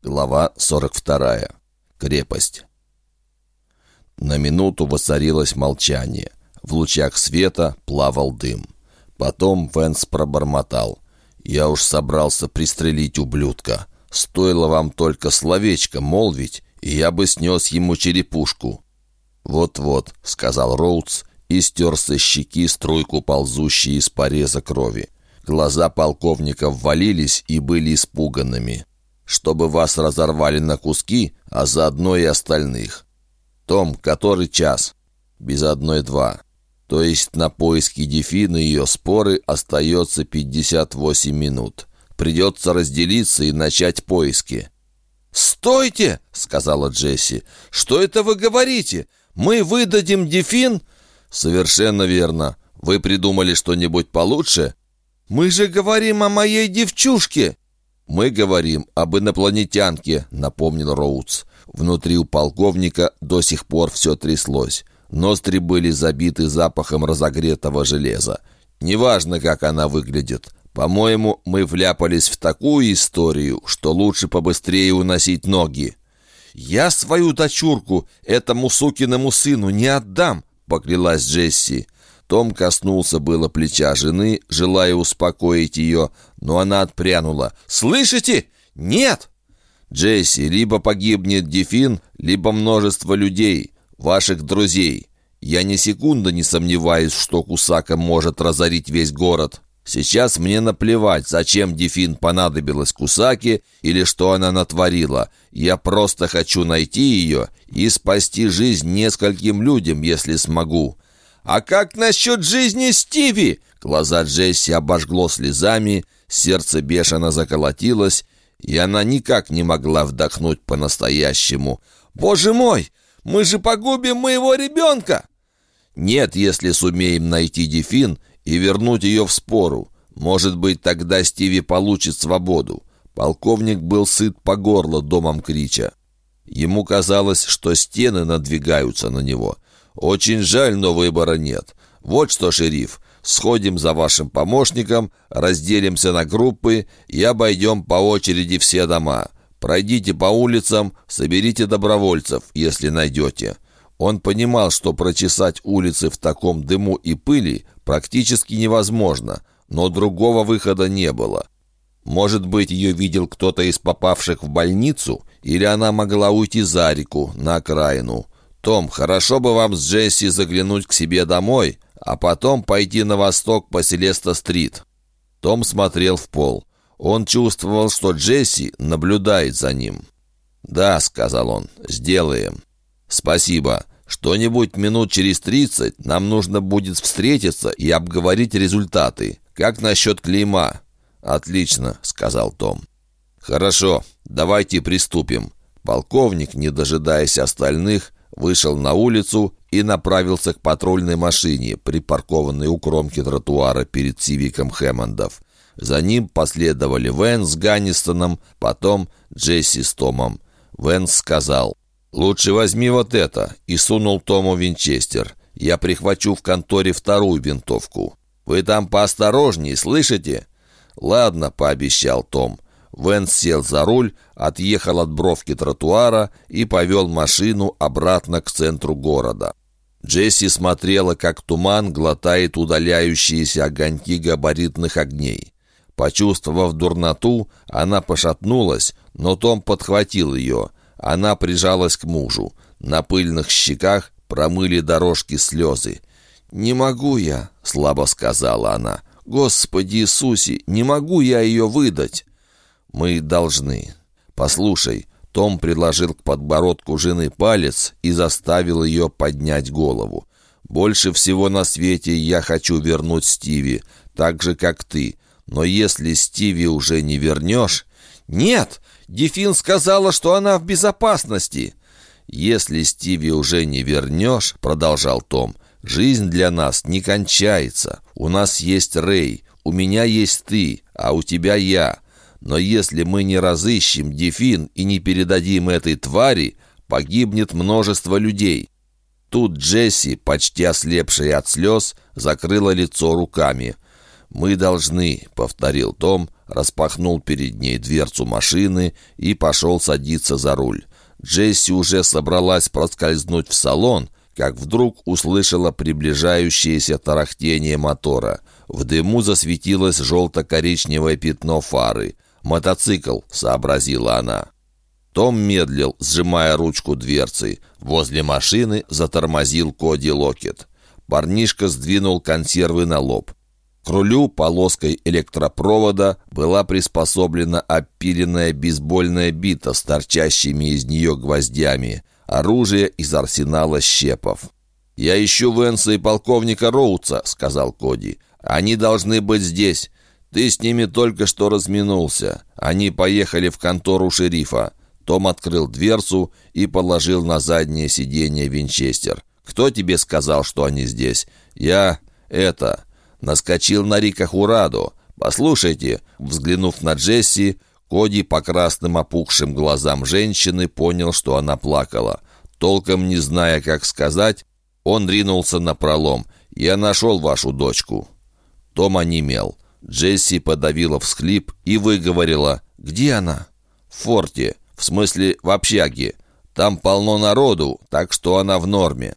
Глава 42. Крепость. На минуту воцарилось молчание. В лучах света плавал дым. Потом Венс пробормотал. «Я уж собрался пристрелить ублюдка. Стоило вам только словечко молвить, и я бы снес ему черепушку». «Вот-вот», — сказал Роудс и стер со щеки струйку ползущей из пореза крови. Глаза полковника ввалились и были испуганными чтобы вас разорвали на куски, а заодно и остальных. Том, который час? Без одной два. То есть на поиски Дефины и ее споры остается 58 минут. Придется разделиться и начать поиски. «Стойте!» — сказала Джесси. «Что это вы говорите? Мы выдадим Дефин?» «Совершенно верно. Вы придумали что-нибудь получше?» «Мы же говорим о моей девчушке!» «Мы говорим об инопланетянке», — напомнил Роудс. Внутри у полковника до сих пор все тряслось. Ноздри были забиты запахом разогретого железа. «Неважно, как она выглядит. По-моему, мы вляпались в такую историю, что лучше побыстрее уносить ноги». «Я свою дочурку этому сукиному сыну не отдам», — поклялась Джесси. Том коснулся было плеча жены, желая успокоить ее, но она отпрянула. «Слышите? Нет!» «Джесси, либо погибнет Дефин, либо множество людей, ваших друзей. Я ни секунды не сомневаюсь, что Кусака может разорить весь город. Сейчас мне наплевать, зачем Дефин понадобилась Кусаке или что она натворила. Я просто хочу найти ее и спасти жизнь нескольким людям, если смогу. «А как насчет жизни Стиви?» Глаза Джесси обожгло слезами, сердце бешено заколотилось, и она никак не могла вдохнуть по-настоящему. «Боже мой! Мы же погубим моего ребенка!» «Нет, если сумеем найти Дефин и вернуть ее в спору. Может быть, тогда Стиви получит свободу». Полковник был сыт по горло домом Крича. Ему казалось, что стены надвигаются на него — «Очень жаль, но выбора нет. Вот что, шериф, сходим за вашим помощником, разделимся на группы и обойдем по очереди все дома. Пройдите по улицам, соберите добровольцев, если найдете». Он понимал, что прочесать улицы в таком дыму и пыли практически невозможно, но другого выхода не было. Может быть, ее видел кто-то из попавших в больницу, или она могла уйти за реку, на окраину. «Том, хорошо бы вам с Джесси заглянуть к себе домой, а потом пойти на восток по Селеста-стрит». Том смотрел в пол. Он чувствовал, что Джесси наблюдает за ним. «Да», — сказал он, — «сделаем». «Спасибо. Что-нибудь минут через тридцать нам нужно будет встретиться и обговорить результаты. Как насчет клейма?» «Отлично», — сказал Том. «Хорошо, давайте приступим». Полковник, не дожидаясь остальных, вышел на улицу и направился к патрульной машине, припаркованной у кромки тротуара перед Сивиком Хэммондов. За ним последовали Вэн с Ганнистоном, потом Джесси с Томом. Вэнс сказал, «Лучше возьми вот это», и сунул Тому винчестер. «Я прихвачу в конторе вторую винтовку. Вы там поосторожнее, слышите?» «Ладно», — пообещал Том. Венс сел за руль, отъехал от бровки тротуара и повел машину обратно к центру города. Джесси смотрела, как туман глотает удаляющиеся огоньки габаритных огней. Почувствовав дурноту, она пошатнулась, но Том подхватил ее. Она прижалась к мужу. На пыльных щеках промыли дорожки слезы. «Не могу я», — слабо сказала она. «Господи Иисусе, не могу я ее выдать». Мы должны. Послушай, том предложил к подбородку жены палец и заставил ее поднять голову. «Больше всего на свете я хочу вернуть Стиви, так же, как ты. Но если Стиви уже не вернешь...» «Нет! Дефин сказала, что она в безопасности!» «Если Стиви уже не вернешь, — продолжал Том, — жизнь для нас не кончается. У нас есть Рэй, у меня есть ты, а у тебя я. Но если мы не разыщем Дефин и не передадим этой твари, погибнет множество людей». Тут Джесси, почти ослепшая от слез, закрыла лицо руками. «Мы должны», — повторил Том, распахнул перед ней дверцу машины и пошел садиться за руль. Джесси уже собралась проскользнуть в салон, как вдруг услышала приближающееся тарахтение мотора. В дыму засветилось желто-коричневое пятно фары. «Мотоцикл», — сообразила она. Том медлил, сжимая ручку дверцы. Возле машины затормозил Коди Локет. Парнишка сдвинул консервы на лоб. К рулю полоской электропровода была приспособлена опиленная бейсбольная бита с торчащими из нее гвоздями, оружие из арсенала щепов. «Я ищу Венса и полковника Роуца», — сказал Коди. «Они должны быть здесь. Ты с ними только что разминулся. Они поехали в контору шерифа». Том открыл дверцу и положил на заднее сиденье винчестер. «Кто тебе сказал, что они здесь?» «Я... это...» наскочил на Рика Хураду. «Послушайте», взглянув на Джесси, Коди по красным опухшим глазам женщины понял, что она плакала. Толком не зная, как сказать, он ринулся на пролом. «Я нашел вашу дочку». Том онемел. Джесси подавила всхлип и выговорила. «Где она?» «В форте. В смысле, в общаге. Там полно народу, так что она в норме».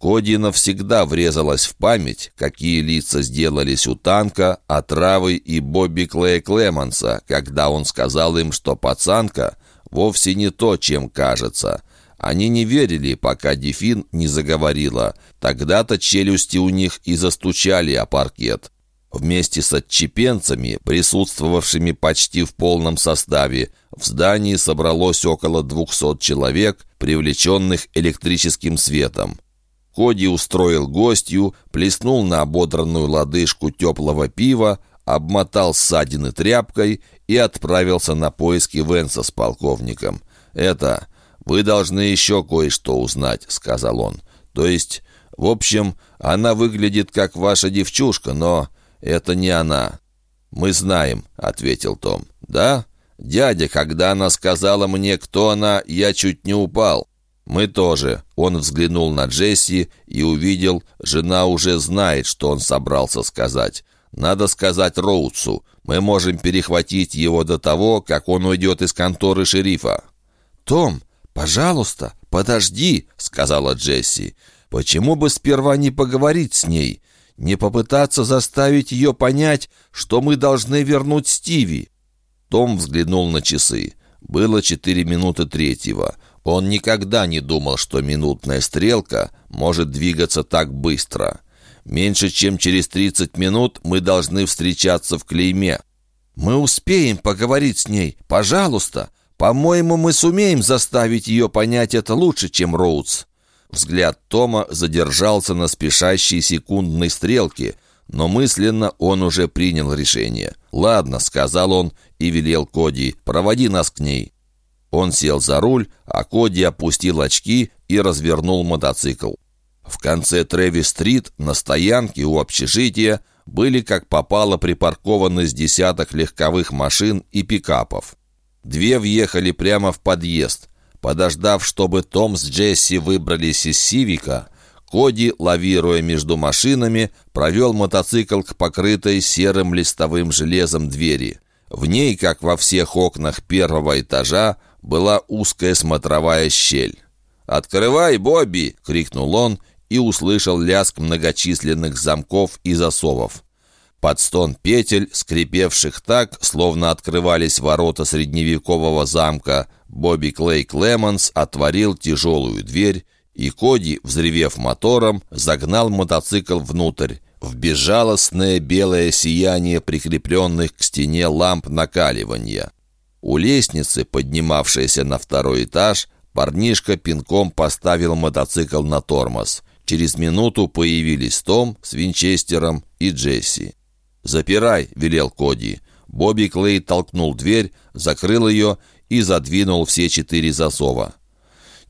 Коди навсегда врезалась в память, какие лица сделались у танка, отравы и Бобби Клея Клеманса, когда он сказал им, что пацанка вовсе не то, чем кажется. Они не верили, пока Дефин не заговорила. Тогда-то челюсти у них и застучали о паркет. Вместе с отчепенцами, присутствовавшими почти в полном составе, в здании собралось около 200 человек, привлеченных электрическим светом. Коди устроил гостью, плеснул на ободранную лодыжку теплого пива, обмотал ссадины тряпкой и отправился на поиски Венса с полковником. «Это... Вы должны еще кое-что узнать», — сказал он. «То есть, в общем, она выглядит как ваша девчушка, но это не она». «Мы знаем», — ответил Том. «Да? Дядя, когда она сказала мне, кто она, я чуть не упал». «Мы тоже». Он взглянул на Джесси и увидел, жена уже знает, что он собрался сказать. «Надо сказать Роудсу. Мы можем перехватить его до того, как он уйдет из конторы шерифа». «Том, пожалуйста, подожди», — сказала Джесси. «Почему бы сперва не поговорить с ней? Не попытаться заставить ее понять, что мы должны вернуть Стиви?» Том взглянул на часы. Было четыре минуты третьего. Он никогда не думал, что минутная стрелка может двигаться так быстро. Меньше чем через 30 минут мы должны встречаться в клейме. Мы успеем поговорить с ней, пожалуйста. По-моему, мы сумеем заставить ее понять это лучше, чем Роудс. Взгляд Тома задержался на спешащей секундной стрелке, но мысленно он уже принял решение. «Ладно», — сказал он и велел Коди, — «проводи нас к ней». Он сел за руль, а Коди опустил очки и развернул мотоцикл. В конце Трэвис-стрит на стоянке у общежития были как попало припаркованы с десяток легковых машин и пикапов. Две въехали прямо в подъезд. Подождав, чтобы Том с Джесси выбрались из Сивика, Коди, лавируя между машинами, провел мотоцикл к покрытой серым листовым железом двери. В ней, как во всех окнах первого этажа, была узкая смотровая щель. «Открывай, Бобби!» — крикнул он и услышал лязг многочисленных замков и засовов. Под стон петель, скрипевших так, словно открывались ворота средневекового замка, Бобби Клей Клемонс отворил тяжелую дверь, и Коди, взревев мотором, загнал мотоцикл внутрь, в безжалостное белое сияние прикрепленных к стене ламп накаливания. У лестницы, поднимавшейся на второй этаж, парнишка пинком поставил мотоцикл на тормоз. Через минуту появились Том с Винчестером и Джесси. «Запирай», — велел Коди. Бобби Клей толкнул дверь, закрыл ее и задвинул все четыре засова.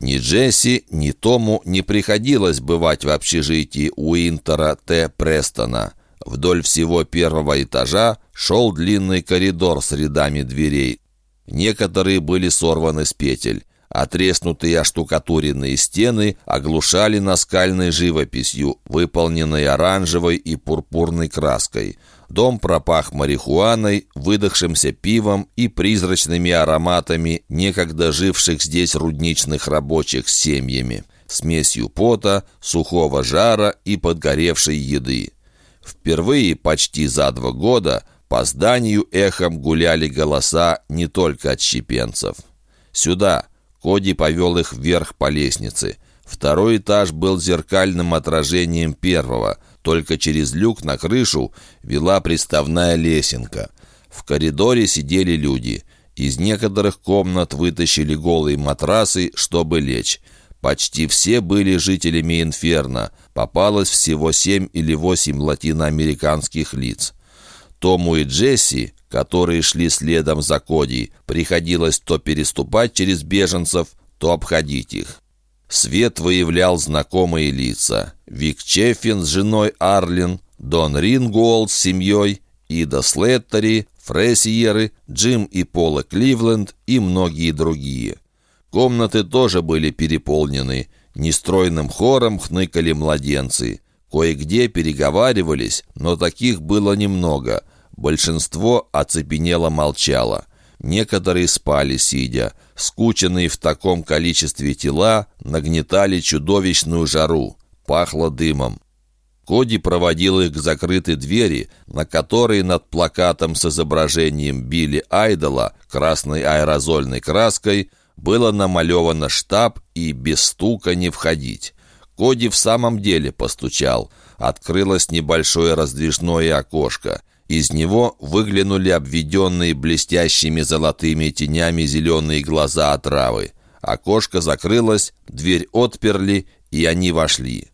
Ни Джесси, ни Тому не приходилось бывать в общежитии Уинтера Т. Престона. Вдоль всего первого этажа шел длинный коридор с рядами дверей, Некоторые были сорваны с петель. Отреснутые оштукатуренные стены оглушали наскальной живописью, выполненной оранжевой и пурпурной краской. Дом пропах марихуаной, выдохшимся пивом и призрачными ароматами некогда живших здесь рудничных рабочих семьями, смесью пота, сухого жара и подгоревшей еды. Впервые почти за два года по зданию эхом гуляли голоса не только отщепенцев. «Сюда!» Коди повел их вверх по лестнице. Второй этаж был зеркальным отражением первого, только через люк на крышу вела приставная лесенка. В коридоре сидели люди. Из некоторых комнат вытащили голые матрасы, чтобы лечь. Почти все были жителями Инферно. Попалось всего семь или восемь латиноамериканских лиц. Тому и Джесси, которые шли следом за Коди, приходилось то переступать через беженцев, то обходить их. Свет выявлял знакомые лица. Вик Чеффин с женой Арлин, Дон Ринголд с семьей, Ида Слеттери, Фрессиеры, Джим и Пола Кливленд и многие другие. Комнаты тоже были переполнены. Нестройным хором хныкали младенцы. Кое-где переговаривались, но таких было немного. Большинство оцепенело молчало. Некоторые спали, сидя. Скученные в таком количестве тела нагнетали чудовищную жару. Пахло дымом. Коди проводил их к закрытой двери, на которой над плакатом с изображением Билли Айдола красной аэрозольной краской было намалевано штаб и без стука не входить. Коди в самом деле постучал. Открылось небольшое раздвижное окошко. Из него выглянули обведенные блестящими золотыми тенями зеленые глаза отравы. Окошко закрылось, дверь отперли, и они вошли.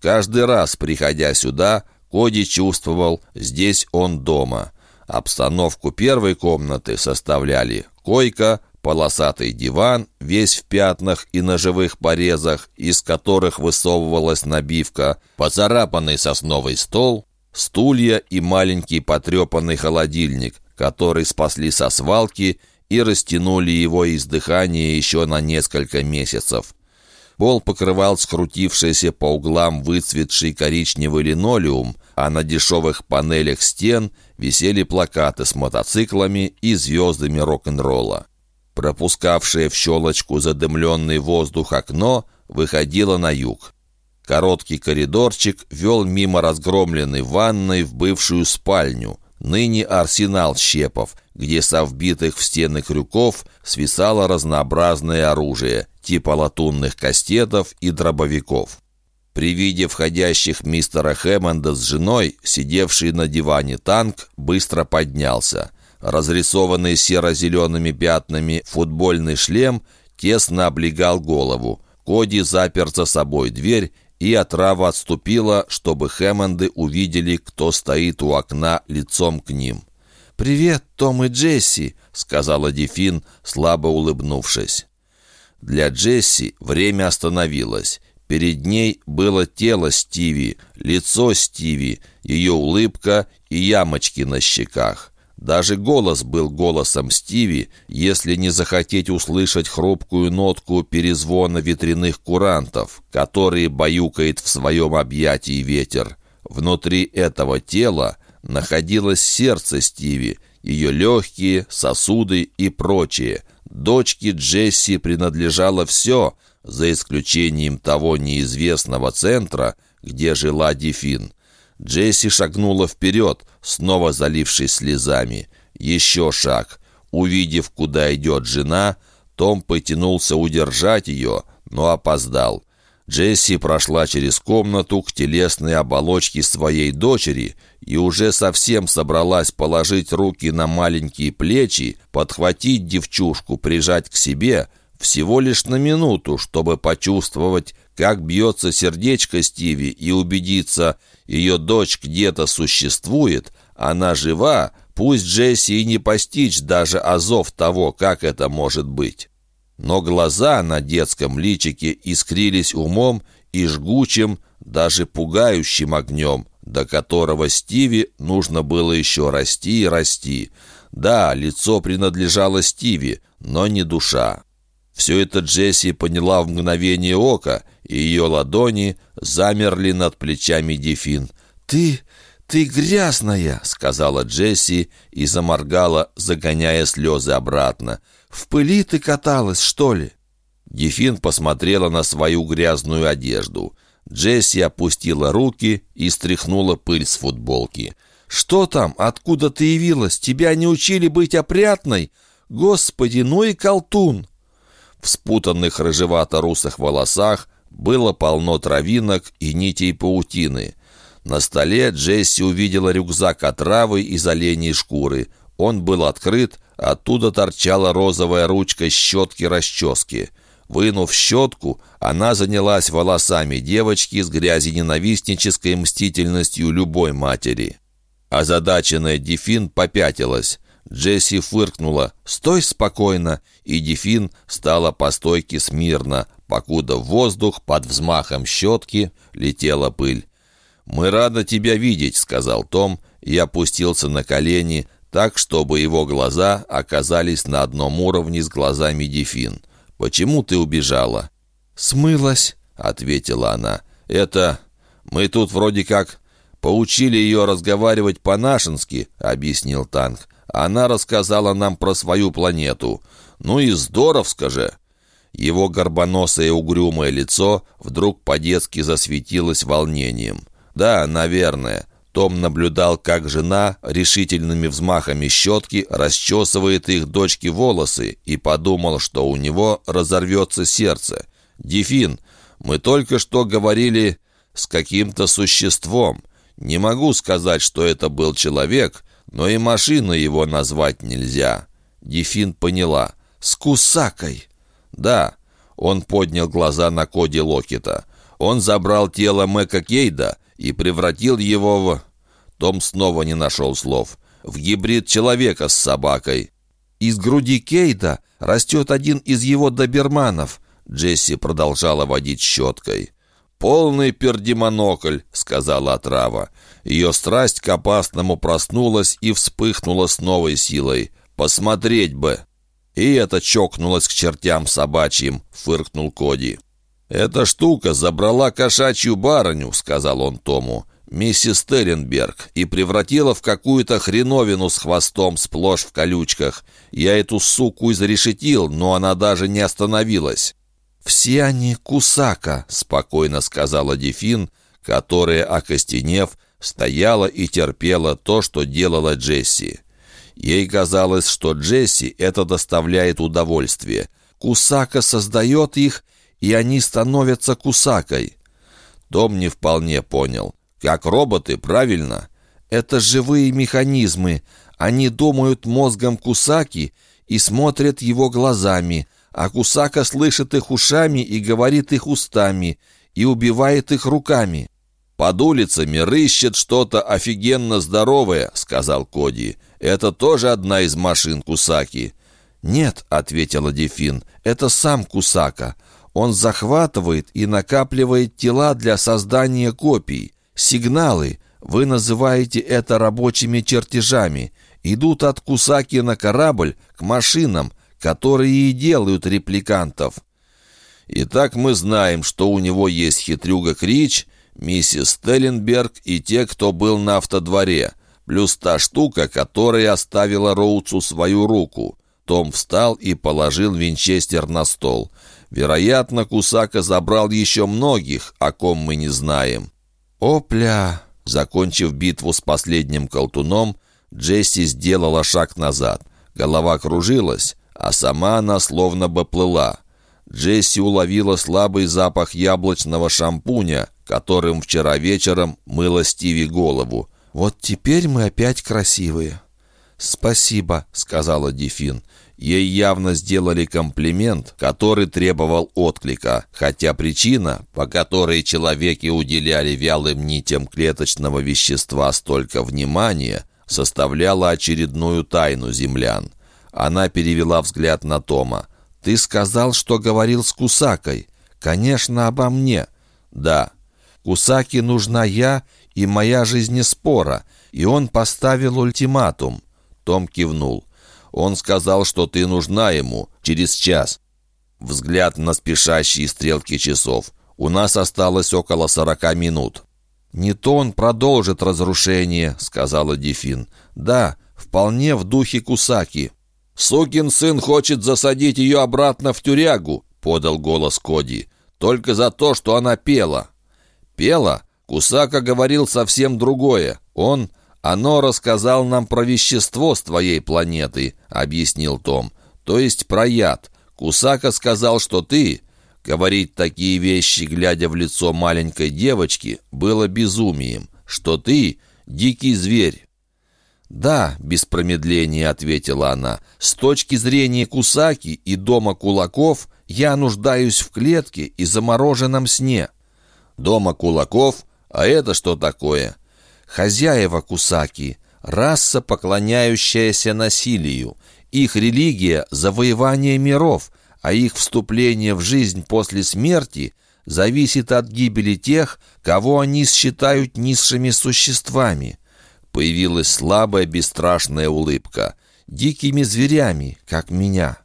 Каждый раз, приходя сюда, Коди чувствовал, здесь он дома. Обстановку первой комнаты составляли койка, полосатый диван, весь в пятнах и ножевых порезах, из которых высовывалась набивка, поцарапанный сосновый стол, стулья и маленький потрепанный холодильник, который спасли со свалки и растянули его издыхание еще на несколько месяцев. Пол покрывал скрутившийся по углам выцветший коричневый линолеум, а на дешевых панелях стен висели плакаты с мотоциклами и звездами рок-н-ролла. Пропускавшее в щелочку задымленный воздух окно выходило на юг. Короткий коридорчик вел мимо разгромленной ванной в бывшую спальню, ныне арсенал щепов, где со вбитых в стены крюков свисало разнообразное оружие, типа латунных кастетов и дробовиков. При виде входящих мистера Хэммонда с женой, сидевший на диване танк, быстро поднялся. Разрисованный серо-зелеными пятнами футбольный шлем тесно облегал голову. Коди запер за собой дверь и отрава отступила, чтобы Хэммонды увидели, кто стоит у окна лицом к ним. «Привет, Том и Джесси», — сказала Дефин, слабо улыбнувшись. Для Джесси время остановилось. Перед ней было тело Стиви, лицо Стиви, ее улыбка и ямочки на щеках. Даже голос был голосом Стиви, если не захотеть услышать хрупкую нотку перезвона ветряных курантов, которые баюкает в своем объятии ветер. Внутри этого тела находилось сердце Стиви, ее легкие, сосуды и прочее. Дочке Джесси принадлежало все, за исключением того неизвестного центра, где жила Дефин. Джесси шагнула вперед, снова залившись слезами. Еще шаг. Увидев, куда идет жена, Том потянулся удержать ее, но опоздал. Джесси прошла через комнату к телесной оболочке своей дочери и уже совсем собралась положить руки на маленькие плечи, подхватить девчушку, прижать к себе, всего лишь на минуту, чтобы почувствовать, как бьется сердечко Стиви и убедиться, ее дочь где-то существует, она жива, пусть Джесси и не постичь даже азов того, как это может быть. Но глаза на детском личике искрились умом и жгучим, даже пугающим огнем, до которого Стиви нужно было еще расти и расти. Да, лицо принадлежало Стиви, но не душа. Все это Джесси поняла в мгновение ока, и ее ладони замерли над плечами Дефин. «Ты... ты грязная!» — сказала Джесси и заморгала, загоняя слезы обратно. «В пыли ты каталась, что ли?» Дефин посмотрела на свою грязную одежду. Джесси опустила руки и стряхнула пыль с футболки. «Что там? Откуда ты явилась? Тебя не учили быть опрятной? Господи, ну и колтун!» В спутанных рыжевато-русых волосах было полно травинок и нитей паутины. На столе Джесси увидела рюкзак от травы из оленей шкуры. Он был открыт, оттуда торчала розовая ручка щетки-расчески. Вынув щетку, она занялась волосами девочки с грязи-ненавистнической мстительностью любой матери. Озадаченная Дефин попятилась. Джесси фыркнула «Стой спокойно!» и Дефин стала по стойке смирно, покуда в воздух под взмахом щетки летела пыль. «Мы рады тебя видеть», — сказал Том и опустился на колени, так, чтобы его глаза оказались на одном уровне с глазами Дефин. «Почему ты убежала?» «Смылась», — ответила она. «Это... Мы тут вроде как поучили ее разговаривать по-нашенски», — объяснил Танк. Она рассказала нам про свою планету. Ну и здоровско же!» Его горбоносое угрюмое лицо вдруг по-детски засветилось волнением. «Да, наверное». Том наблюдал, как жена решительными взмахами щетки расчесывает их дочке волосы и подумал, что у него разорвется сердце. «Дефин, мы только что говорили с каким-то существом. Не могу сказать, что это был человек, но и машину его назвать нельзя. Дефин поняла. «С Кусакой!» «Да». Он поднял глаза на Коди Локета. Он забрал тело Мэка Кейда и превратил его в... Том снова не нашел слов. В гибрид человека с собакой. «Из груди Кейда растет один из его доберманов», Джесси продолжала водить щеткой. «Полный пердемонокль», — сказала отрава. Ее страсть к опасному проснулась и вспыхнула с новой силой. «Посмотреть бы!» «И это чокнулось к чертям собачьим», — фыркнул Коди. «Эта штука забрала кошачью барыню», — сказал он Тому, «миссис Теренберг, и превратила в какую-то хреновину с хвостом сплошь в колючках. Я эту суку изрешетил, но она даже не остановилась». «Все они кусака», — спокойно сказала Дефин, которая, окостенев, стояла и терпела то, что делала Джесси. Ей казалось, что Джесси это доставляет удовольствие. Кусака создает их, и они становятся кусакой. Том не вполне понял. Как роботы, правильно? Это живые механизмы. Они думают мозгом Кусаки и смотрят его глазами — а Кусака слышит их ушами и говорит их устами, и убивает их руками. «Под улицами рыщет что-то офигенно здоровое», — сказал Коди. «Это тоже одна из машин Кусаки». «Нет», — ответила Дефин, — «это сам Кусака. Он захватывает и накапливает тела для создания копий. Сигналы, вы называете это рабочими чертежами, идут от Кусаки на корабль к машинам, которые и делают репликантов. Итак, мы знаем, что у него есть хитрюга Крич, миссис Стелленберг и те, кто был на автодворе, плюс та штука, которая оставила Роуцу свою руку. Том встал и положил винчестер на стол. Вероятно, Кусака забрал еще многих, о ком мы не знаем. «Опля!» Закончив битву с последним колтуном, Джесси сделала шаг назад. Голова кружилась, а сама она словно бы плыла. Джесси уловила слабый запах яблочного шампуня, которым вчера вечером мыла Стиви голову. «Вот теперь мы опять красивые». «Спасибо», — сказала Дефин. Ей явно сделали комплимент, который требовал отклика, хотя причина, по которой человеки уделяли вялым нитям клеточного вещества столько внимания, составляла очередную тайну землян. Она перевела взгляд на Тома. «Ты сказал, что говорил с Кусакой. Конечно, обо мне». «Да». «Кусаке нужна я и моя жизнеспора, и он поставил ультиматум». Том кивнул. «Он сказал, что ты нужна ему через час». взгляд на спешащие стрелки часов. «У нас осталось около сорока минут». «Нетон продолжит разрушение», — сказала Дефин. «Да, вполне в духе Кусаки». «Сукин сын хочет засадить ее обратно в тюрягу», — подал голос Коди. «Только за то, что она пела». «Пела? Кусака говорил совсем другое. Он...» «Оно рассказал нам про вещество с твоей планеты», — объяснил Том. «То есть про яд. Кусака сказал, что ты...» Говорить такие вещи, глядя в лицо маленькой девочки, было безумием. Что ты — дикий зверь. «Да», — без промедления ответила она, «с точки зрения Кусаки и дома кулаков я нуждаюсь в клетке и замороженном сне». «Дома кулаков? А это что такое?» Хозяева Кусаки — раса, поклоняющаяся насилию. Их религия — завоевание миров, а их вступление в жизнь после смерти зависит от гибели тех, кого они считают низшими существами. Появилась слабая, бесстрашная улыбка. Дикими зверями, как меня.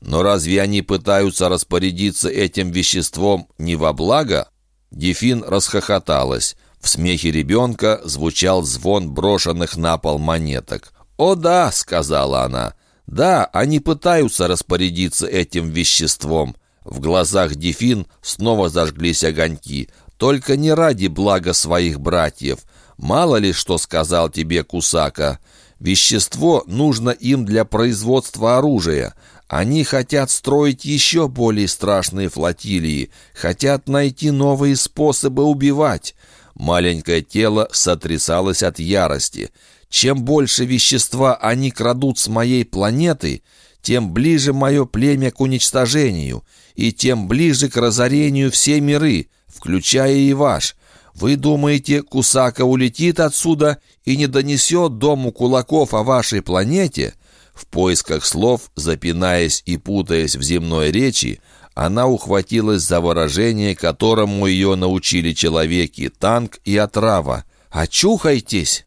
Но разве они пытаются распорядиться этим веществом не во благо? Дефин расхохоталась. В смехе ребенка звучал звон брошенных на пол монеток. «О да», — сказала она, — «да, они пытаются распорядиться этим веществом». В глазах Дефин снова зажглись огоньки. «Только не ради блага своих братьев. Мало ли, что сказал тебе Кусака. Вещество нужно им для производства оружия. Они хотят строить еще более страшные флотилии, хотят найти новые способы убивать. Маленькое тело сотрясалось от ярости. Чем больше вещества они крадут с моей планеты, тем ближе мое племя к уничтожению, и тем ближе к разорению все миры, включая и ваш. Вы думаете, Кусака улетит отсюда и не донесет дому кулаков о вашей планете?» В поисках слов, запинаясь и путаясь в земной речи, она ухватилась за выражение, которому ее научили человеки, танк и отрава. «Очухайтесь!»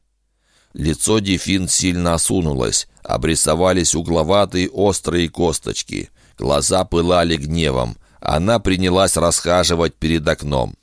Лицо Дефин сильно осунулось, обрисовались угловатые острые косточки. Глаза пылали гневом. Она принялась расхаживать перед окном.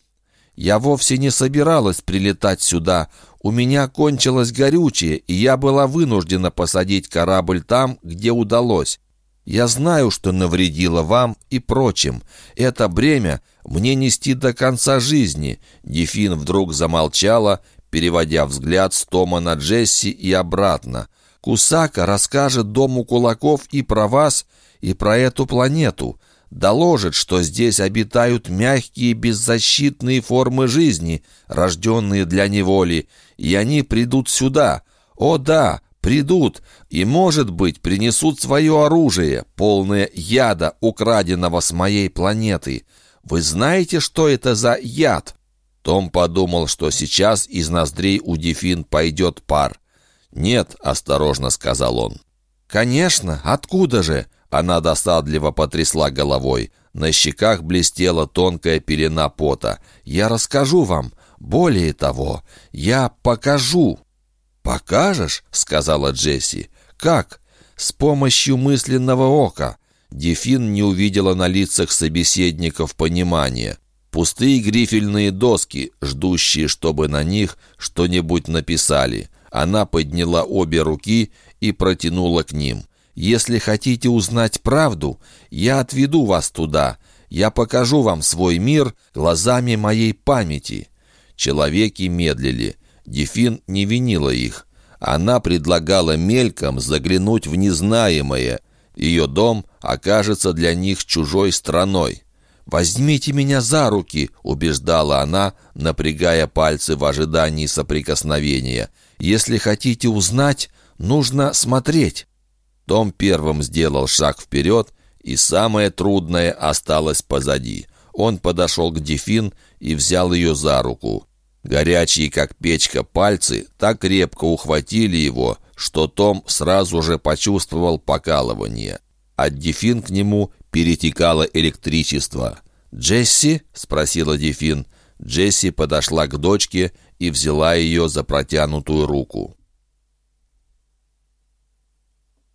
«Я вовсе не собиралась прилетать сюда. У меня кончилось горючее, и я была вынуждена посадить корабль там, где удалось. Я знаю, что навредила вам и прочим. Это бремя мне нести до конца жизни». Дефин вдруг замолчала, переводя взгляд с Тома на Джесси и обратно. «Кусака расскажет Дому Кулаков и про вас, и про эту планету. Доложит, что здесь обитают мягкие беззащитные формы жизни, рожденные для неволи, и они придут сюда. О да, Придут и, может быть, принесут свое оружие, полное яда, украденного с моей планеты. Вы знаете, что это за яд?» Том подумал, что сейчас из ноздрей у Дефин пойдет пар. «Нет», — осторожно сказал он. «Конечно, откуда же?» Она досадливо потрясла головой. На щеках блестела тонкая пелена пота. «Я расскажу вам. Более того, я покажу». «Покажешь?» — сказала Джесси. «Как?» «С помощью мысленного ока». Дефин не увидела на лицах собеседников понимания. Пустые грифельные доски, ждущие, чтобы на них что-нибудь написали. Она подняла обе руки и протянула к ним. «Если хотите узнать правду, я отведу вас туда. Я покажу вам свой мир глазами моей памяти». Человеки медлили. Дефин не винила их. Она предлагала мельком заглянуть в незнаемое. Ее дом окажется для них чужой страной. «Возьмите меня за руки», — убеждала она, напрягая пальцы в ожидании соприкосновения. «Если хотите узнать, нужно смотреть». Том первым сделал шаг вперед, и самое трудное осталось позади. Он подошел к Дефин и взял ее за руку. Горячие, как печка, пальцы так крепко ухватили его, что Том сразу же почувствовал покалывание. От Дефин к нему перетекало электричество. «Джесси?» — спросила Дефин. Джесси подошла к дочке и взяла ее за протянутую руку.